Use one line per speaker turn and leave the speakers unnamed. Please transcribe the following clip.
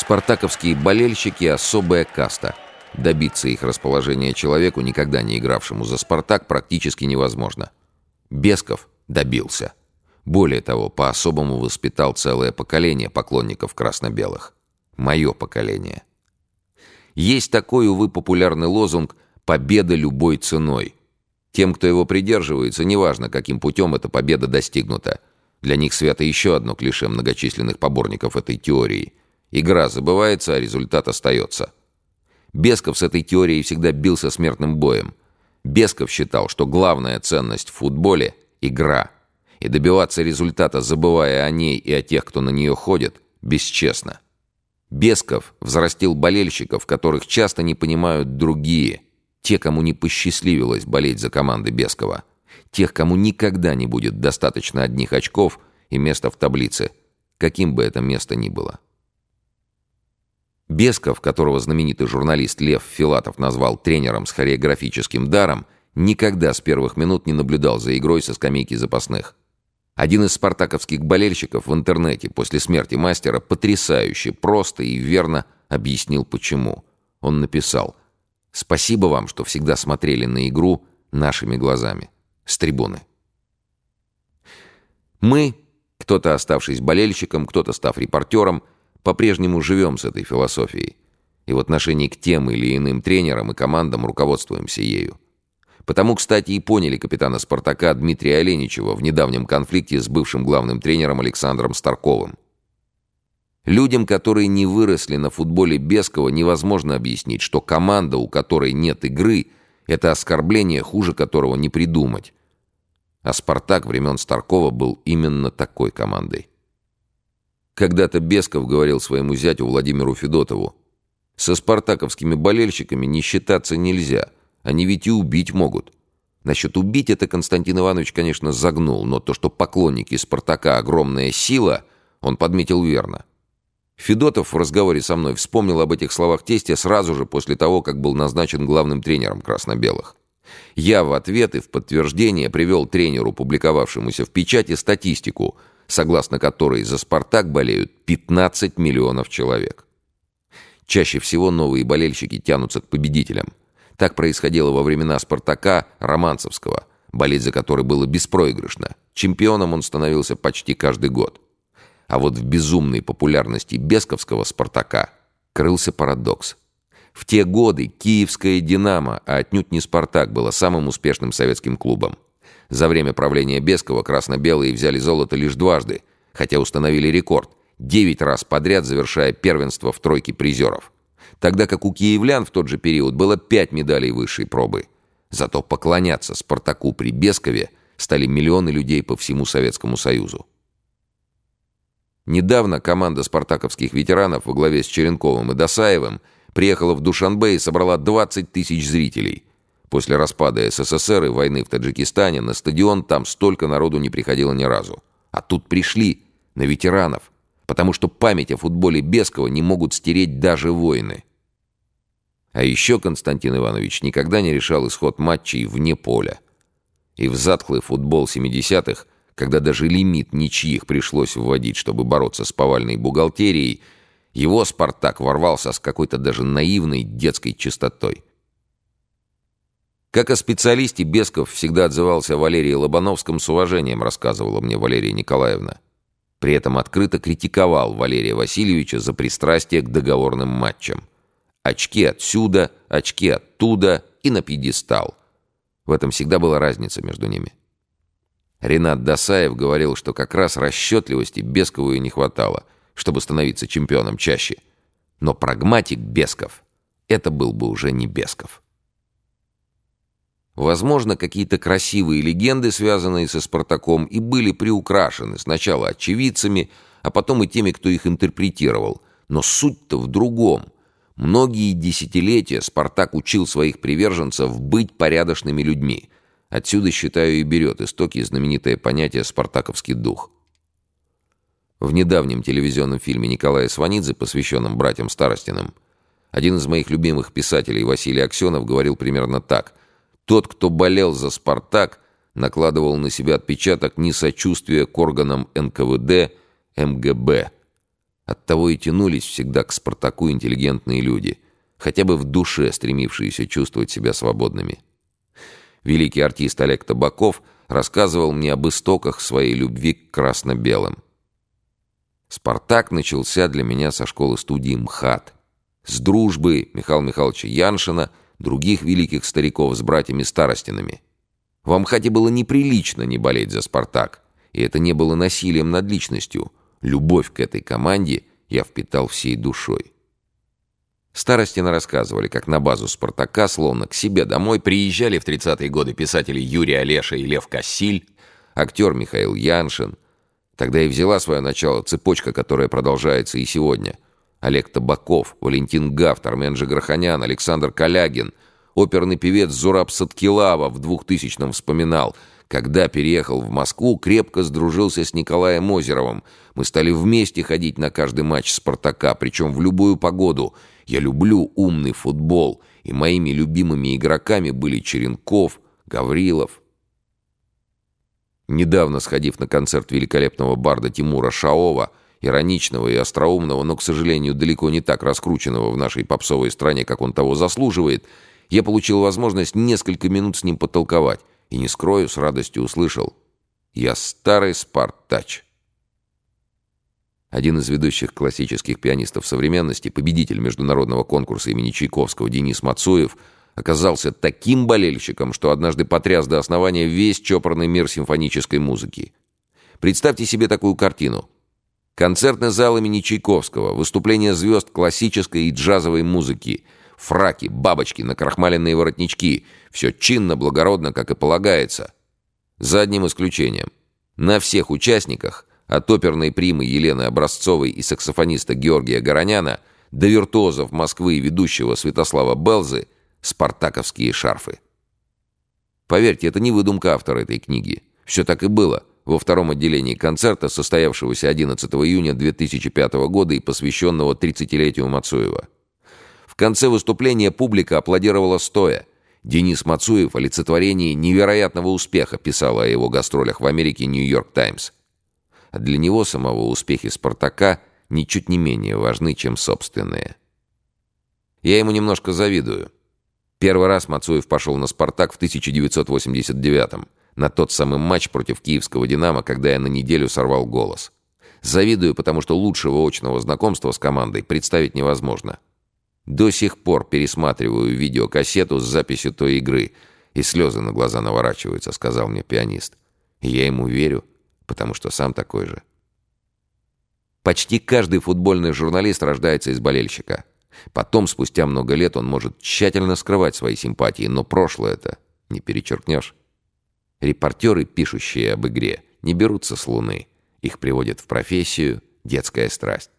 Спартаковские болельщики – особая каста. Добиться их расположения человеку, никогда не игравшему за «Спартак», практически невозможно. Бесков добился. Более того, по-особому воспитал целое поколение поклонников красно-белых. Мое поколение. Есть такой, увы, популярный лозунг «Победа любой ценой». Тем, кто его придерживается, неважно, каким путем эта победа достигнута. Для них свято еще одно клише многочисленных поборников этой теории. Игра забывается, а результат остается. Бесков с этой теорией всегда бился смертным боем. Бесков считал, что главная ценность в футболе – игра. И добиваться результата, забывая о ней и о тех, кто на нее ходит, бесчестно. Бесков взрастил болельщиков, которых часто не понимают другие, те, кому не посчастливилось болеть за команды Бескова, тех, кому никогда не будет достаточно одних очков и места в таблице, каким бы это место ни было. Бесков, которого знаменитый журналист Лев Филатов назвал тренером с хореографическим даром, никогда с первых минут не наблюдал за игрой со скамейки запасных. Один из спартаковских болельщиков в интернете после смерти мастера потрясающе, просто и верно объяснил почему. Он написал «Спасибо вам, что всегда смотрели на игру нашими глазами. С трибуны». Мы, кто-то оставшись болельщиком, кто-то став репортером, по-прежнему живем с этой философией. И в отношении к тем или иным тренерам и командам руководствуемся ею. Потому, кстати, и поняли капитана «Спартака» Дмитрия Оленичева в недавнем конфликте с бывшим главным тренером Александром Старковым. Людям, которые не выросли на футболе Бескова, невозможно объяснить, что команда, у которой нет игры, это оскорбление, хуже которого не придумать. А «Спартак» времен Старкова был именно такой командой. Когда-то Бесков говорил своему зятю Владимиру Федотову, «Со спартаковскими болельщиками не считаться нельзя». Они ведь и убить могут. Насчет убить это Константин Иванович, конечно, загнул, но то, что поклонники «Спартака» огромная сила, он подметил верно. Федотов в разговоре со мной вспомнил об этих словах тестя сразу же после того, как был назначен главным тренером красно-белых. Я в ответ и в подтверждение привел тренеру, публиковавшемуся в печати, статистику, согласно которой за «Спартак» болеют 15 миллионов человек. Чаще всего новые болельщики тянутся к победителям. Так происходило во времена «Спартака» Романцевского, болеть за который было беспроигрышно. Чемпионом он становился почти каждый год. А вот в безумной популярности Бесковского «Спартака» крылся парадокс. В те годы киевская «Динамо», а отнюдь не «Спартак», было самым успешным советским клубом. За время правления Бескова красно-белые взяли золото лишь дважды, хотя установили рекорд – девять раз подряд завершая первенство в тройке призеров тогда как у киевлян в тот же период было пять медалей высшей пробы. Зато поклоняться Спартаку при Бескове стали миллионы людей по всему Советскому Союзу. Недавно команда спартаковских ветеранов во главе с Черенковым и Досаевым приехала в Душанбе и собрала 20 тысяч зрителей. После распада СССР и войны в Таджикистане на стадион там столько народу не приходило ни разу. А тут пришли на ветеранов, потому что память о футболе Бескова не могут стереть даже войны. А еще Константин Иванович никогда не решал исход матчей вне поля. И в затхлый футбол 70-х, когда даже лимит ничьих пришлось вводить, чтобы бороться с повальной бухгалтерией, его «Спартак» ворвался с какой-то даже наивной детской чистотой. Как о специалисте Бесков всегда отзывался о Валерии Лобановском с уважением, рассказывала мне Валерия Николаевна. При этом открыто критиковал Валерия Васильевича за пристрастие к договорным матчам. Очки отсюда, очки оттуда и на пьедестал. В этом всегда была разница между ними. Ренат Досаев говорил, что как раз расчетливости Бескову и не хватало, чтобы становиться чемпионом чаще. Но прагматик Бесков — это был бы уже не Бесков. Возможно, какие-то красивые легенды, связанные со Спартаком, и были приукрашены сначала очевидцами, а потом и теми, кто их интерпретировал. Но суть-то в другом — Многие десятилетия Спартак учил своих приверженцев быть порядочными людьми. Отсюда, считаю, и берет истоки знаменитое понятие «спартаковский дух». В недавнем телевизионном фильме Николая Сванидзе, посвященном братьям Старостиным, один из моих любимых писателей, Василий Аксенов, говорил примерно так. «Тот, кто болел за «Спартак», накладывал на себя отпечаток несочувствия к органам НКВД, МГБ, Оттого и тянулись всегда к «Спартаку» интеллигентные люди, хотя бы в душе стремившиеся чувствовать себя свободными. Великий артист Олег Табаков рассказывал мне об истоках своей любви к красно-белым. «Спартак» начался для меня со школы-студии МХАТ. С дружбы Михаила Михайловича Яншина, других великих стариков с братьями Старостинами. В Амхате было неприлично не болеть за «Спартак», и это не было насилием над личностью – Любовь к этой команде я впитал всей душой. Старостина рассказывали, как на базу «Спартака», словно к себе домой, приезжали в 30-е годы писатели Юрий Олеша и Лев Кассиль, актер Михаил Яншин. Тогда и взяла свое начало цепочка, которая продолжается и сегодня. Олег Табаков, Валентин Гафт, Армен Жиграханян, Александр Калягин, оперный певец Зураб Садкилава в 2000-м вспоминал – когда переехал в Москву, крепко сдружился с Николаем Озеровым. Мы стали вместе ходить на каждый матч «Спартака», причем в любую погоду. Я люблю умный футбол, и моими любимыми игроками были Черенков, Гаврилов. Недавно сходив на концерт великолепного барда Тимура Шаова, ироничного и остроумного, но, к сожалению, далеко не так раскрученного в нашей попсовой стране, как он того заслуживает, я получил возможность несколько минут с ним потолковать и, не скрою, с радостью услышал «Я старый спартач». Один из ведущих классических пианистов современности, победитель международного конкурса имени Чайковского Денис Мацуев, оказался таким болельщиком, что однажды потряс до основания весь чопорный мир симфонической музыки. Представьте себе такую картину. Концертный зал имени Чайковского, выступление звезд классической и джазовой музыки – Фраки, бабочки, накрахмаленные воротнички. Все чинно, благородно, как и полагается. За одним исключением. На всех участниках, от оперной примы Елены Образцовой и саксофониста Георгия Гороняна до виртуозов Москвы и ведущего Святослава Белзы, спартаковские шарфы. Поверьте, это не выдумка автора этой книги. Все так и было во втором отделении концерта, состоявшегося 11 июня 2005 года и посвященного 30-летию Мацуева конце выступления публика аплодировала стоя. Денис Мацуев, олицетворение невероятного успеха, писал о его гастролях в Америке «Нью-Йорк Таймс». А для него самого успехи «Спартака» ничуть не менее важны, чем собственные. Я ему немножко завидую. Первый раз Мацуев пошел на «Спартак» в 1989-м, на тот самый матч против киевского «Динамо», когда я на неделю сорвал голос. Завидую, потому что лучшего очного знакомства с командой представить невозможно. До сих пор пересматриваю видеокассету с записью той игры, и слезы на глаза наворачиваются, сказал мне пианист. Я ему верю, потому что сам такой же. Почти каждый футбольный журналист рождается из болельщика. Потом, спустя много лет, он может тщательно скрывать свои симпатии, но прошлое это не перечеркнешь. Репортеры, пишущие об игре, не берутся с луны. Их приводит в профессию детская страсть.